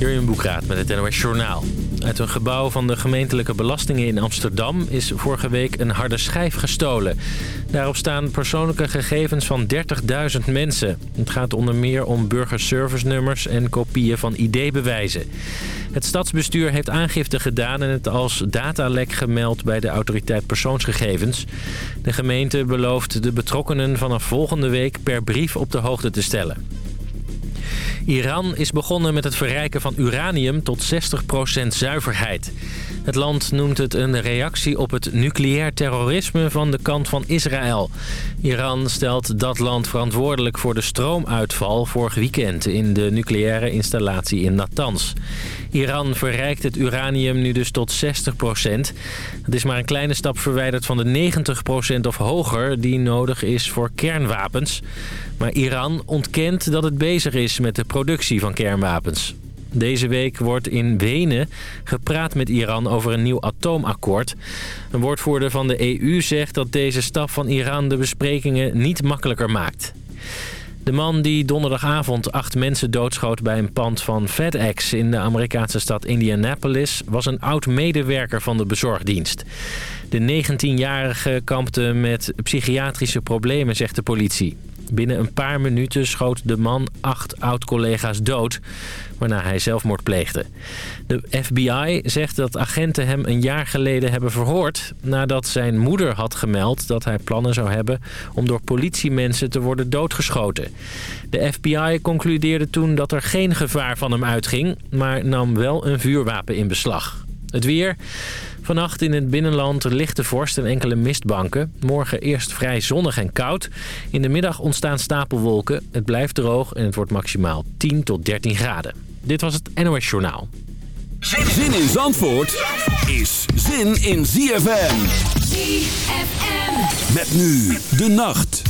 Jurjen Boekraat met het NOS Journaal. Uit een gebouw van de gemeentelijke belastingen in Amsterdam... is vorige week een harde schijf gestolen. Daarop staan persoonlijke gegevens van 30.000 mensen. Het gaat onder meer om burgerservice-nummers en kopieën van ID-bewijzen. Het stadsbestuur heeft aangifte gedaan en het als datalek gemeld... bij de autoriteit persoonsgegevens. De gemeente belooft de betrokkenen vanaf volgende week per brief op de hoogte te stellen. Iran is begonnen met het verrijken van uranium tot 60% zuiverheid. Het land noemt het een reactie op het nucleair terrorisme van de kant van Israël. Iran stelt dat land verantwoordelijk voor de stroomuitval vorig weekend in de nucleaire installatie in Natanz. Iran verrijkt het uranium nu dus tot 60% Het is maar een kleine stap verwijderd van de 90% of hoger die nodig is voor kernwapens. Maar Iran ontkent dat het bezig is met de productie van kernwapens. Deze week wordt in Wenen gepraat met Iran over een nieuw atoomakkoord. Een woordvoerder van de EU zegt dat deze stap van Iran de besprekingen niet makkelijker maakt. De man die donderdagavond acht mensen doodschoot bij een pand van FedEx in de Amerikaanse stad Indianapolis was een oud-medewerker van de bezorgdienst. De 19-jarige kampte met psychiatrische problemen, zegt de politie. Binnen een paar minuten schoot de man acht oud-collega's dood, waarna hij zelfmoord pleegde. De FBI zegt dat agenten hem een jaar geleden hebben verhoord... nadat zijn moeder had gemeld dat hij plannen zou hebben om door politiemensen te worden doodgeschoten. De FBI concludeerde toen dat er geen gevaar van hem uitging, maar nam wel een vuurwapen in beslag. Het weer... Vannacht in het binnenland lichte vorst en enkele mistbanken. Morgen eerst vrij zonnig en koud. In de middag ontstaan stapelwolken. Het blijft droog en het wordt maximaal 10 tot 13 graden. Dit was het NOS Journaal. Zin in Zandvoort is zin in ZFM. ZFM. Met nu de nacht.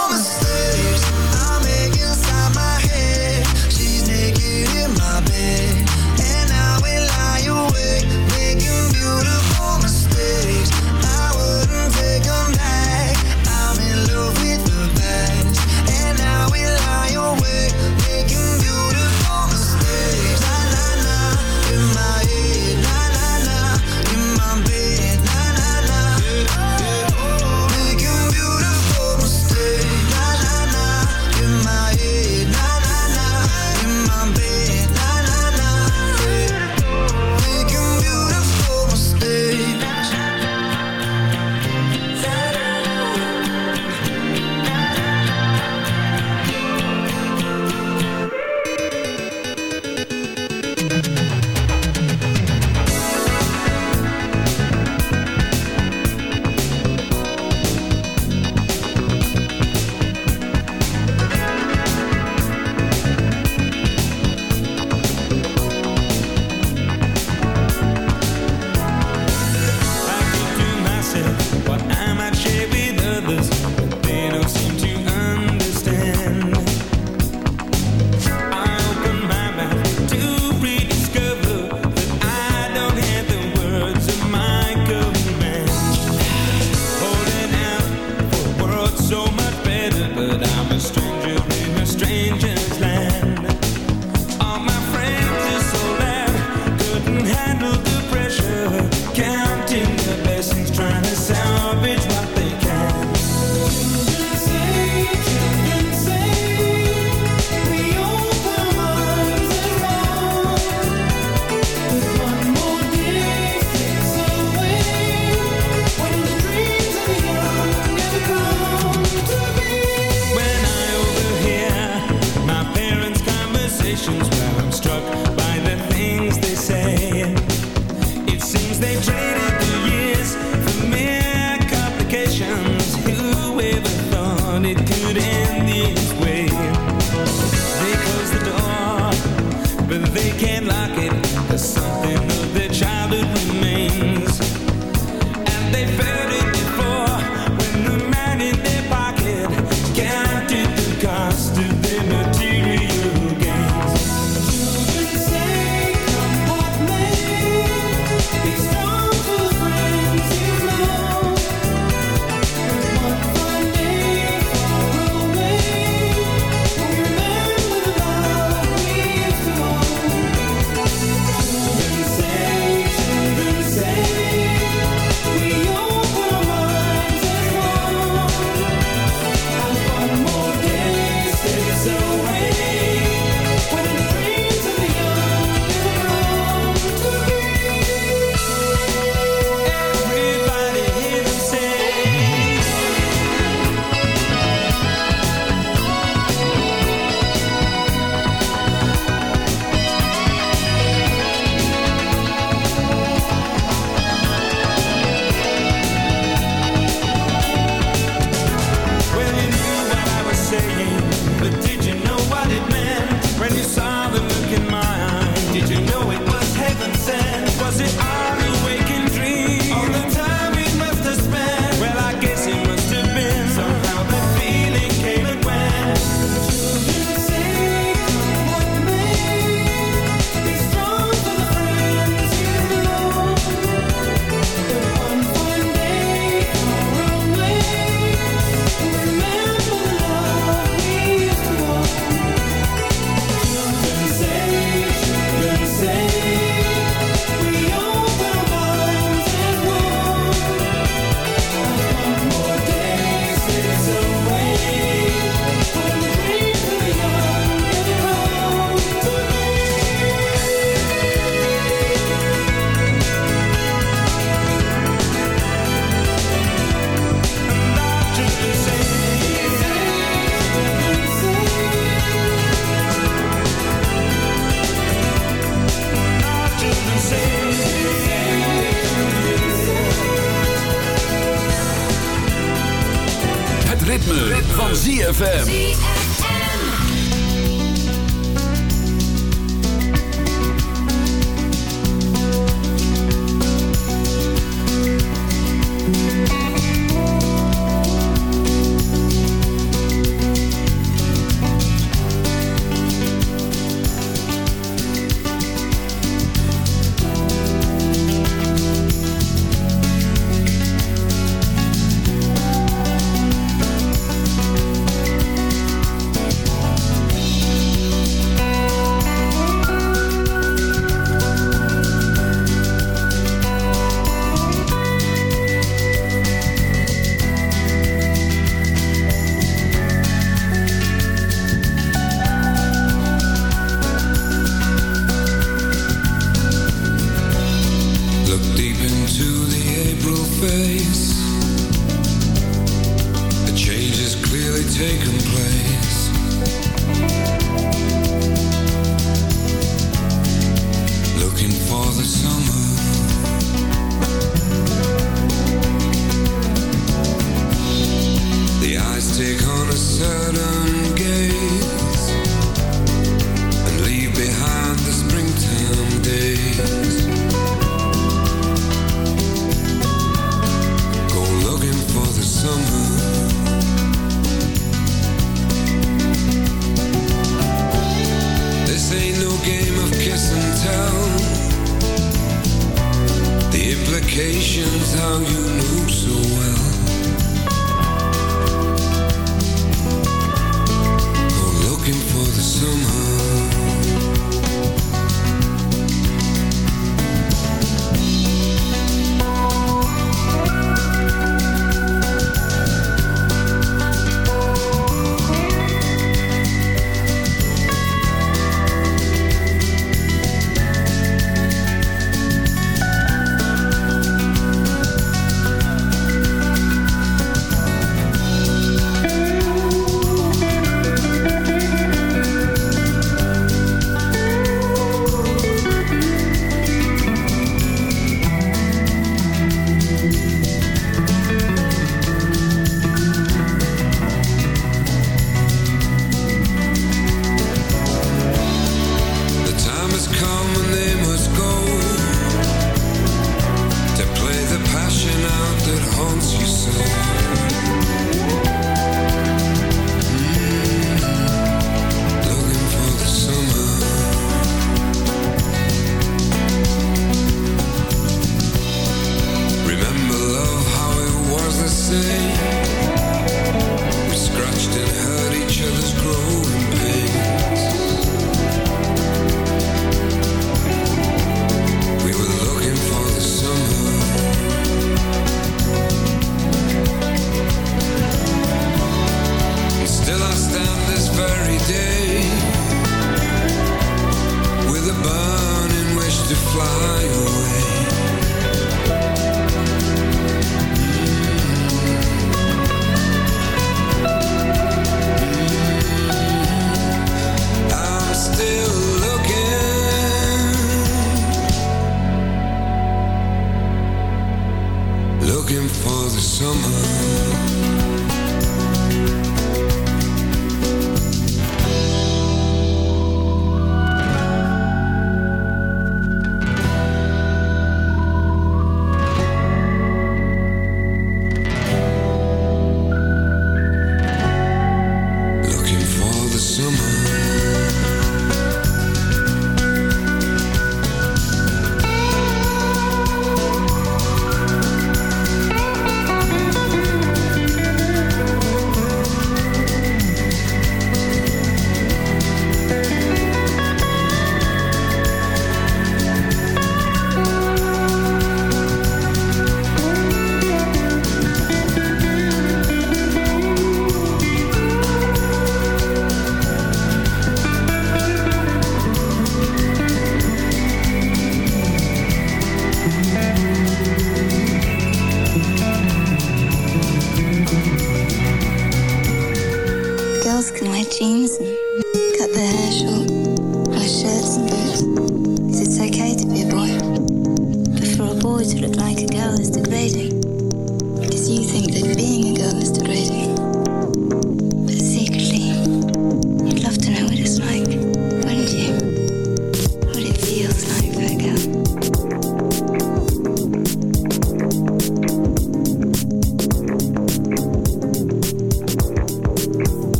summer.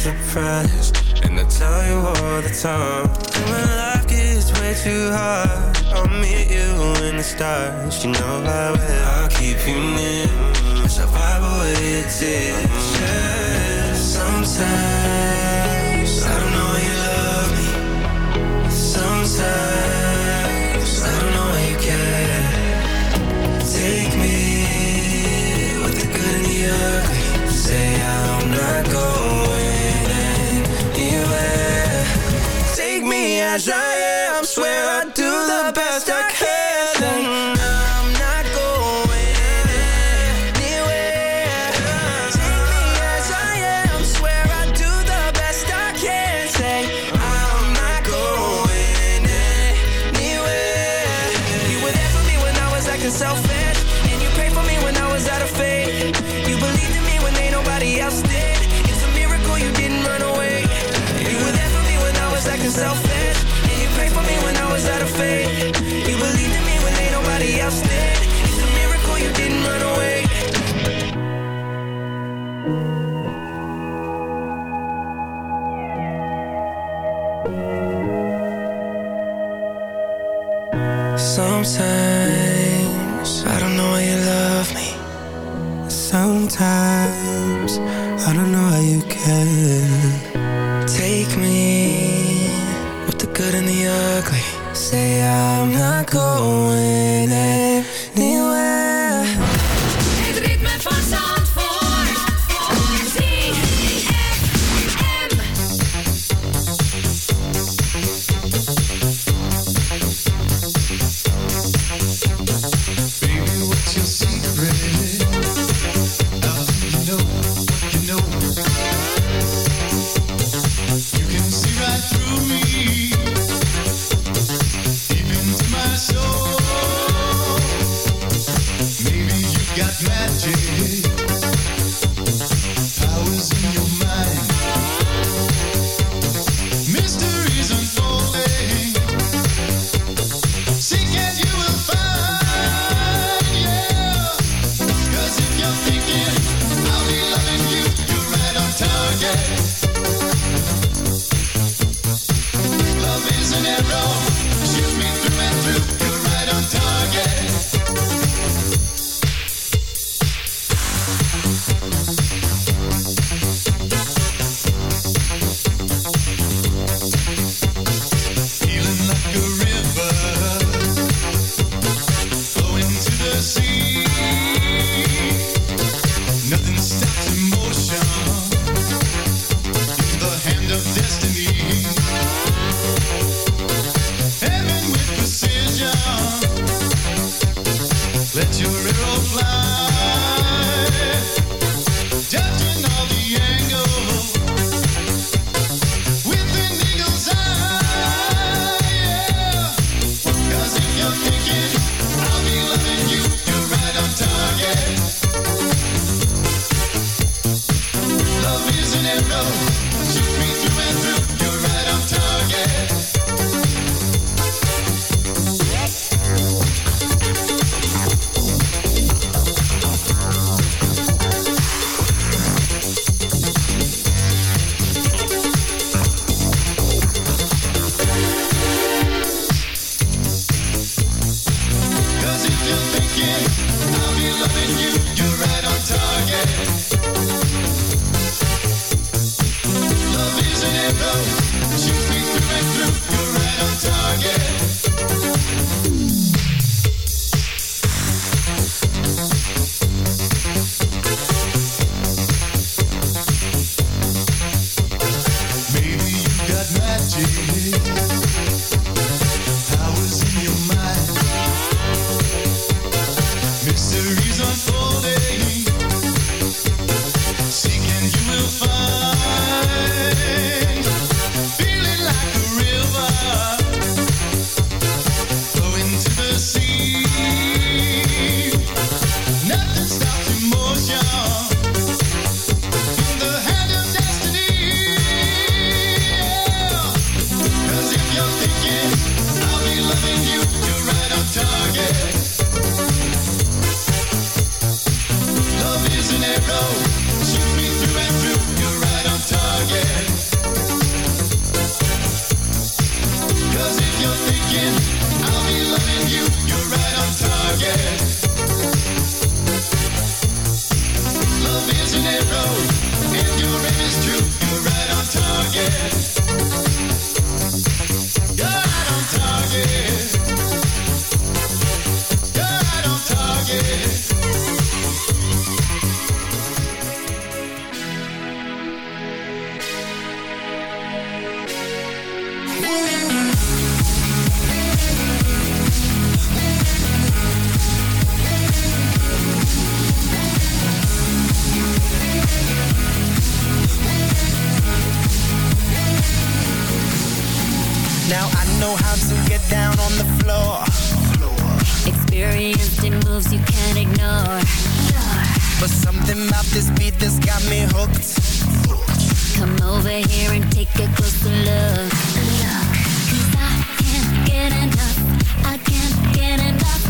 surprised And I tell you all the time When life gets way too hard. I'll meet you in the stars You know I will. I'll keep you near Survival it is. Just sometimes Je shoot me through and. Ignore. But something about this beat that's got me hooked. Come over here and take a closer look. 'Cause I can't get enough. I can't get enough.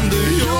kandırıyor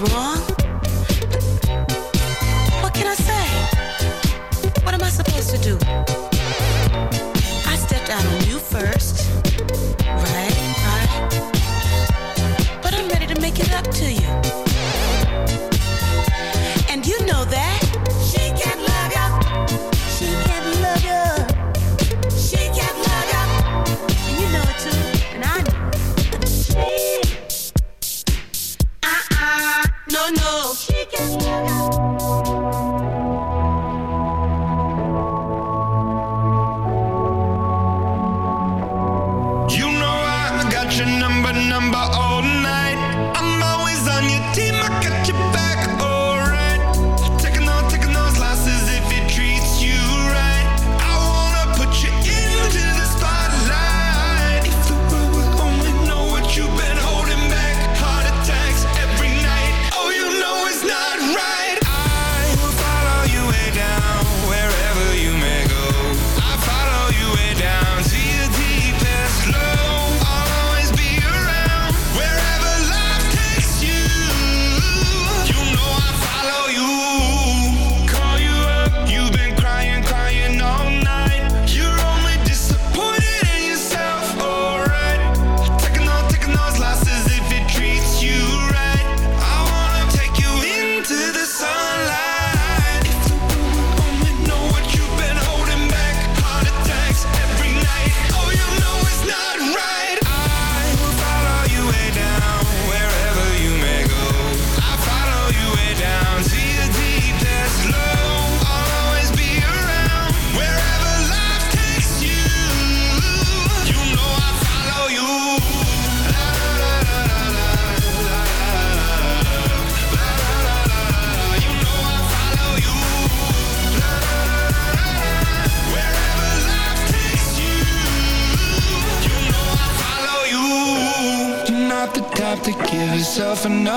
wrong? What can I say? What am I supposed to do? I stepped out on you first.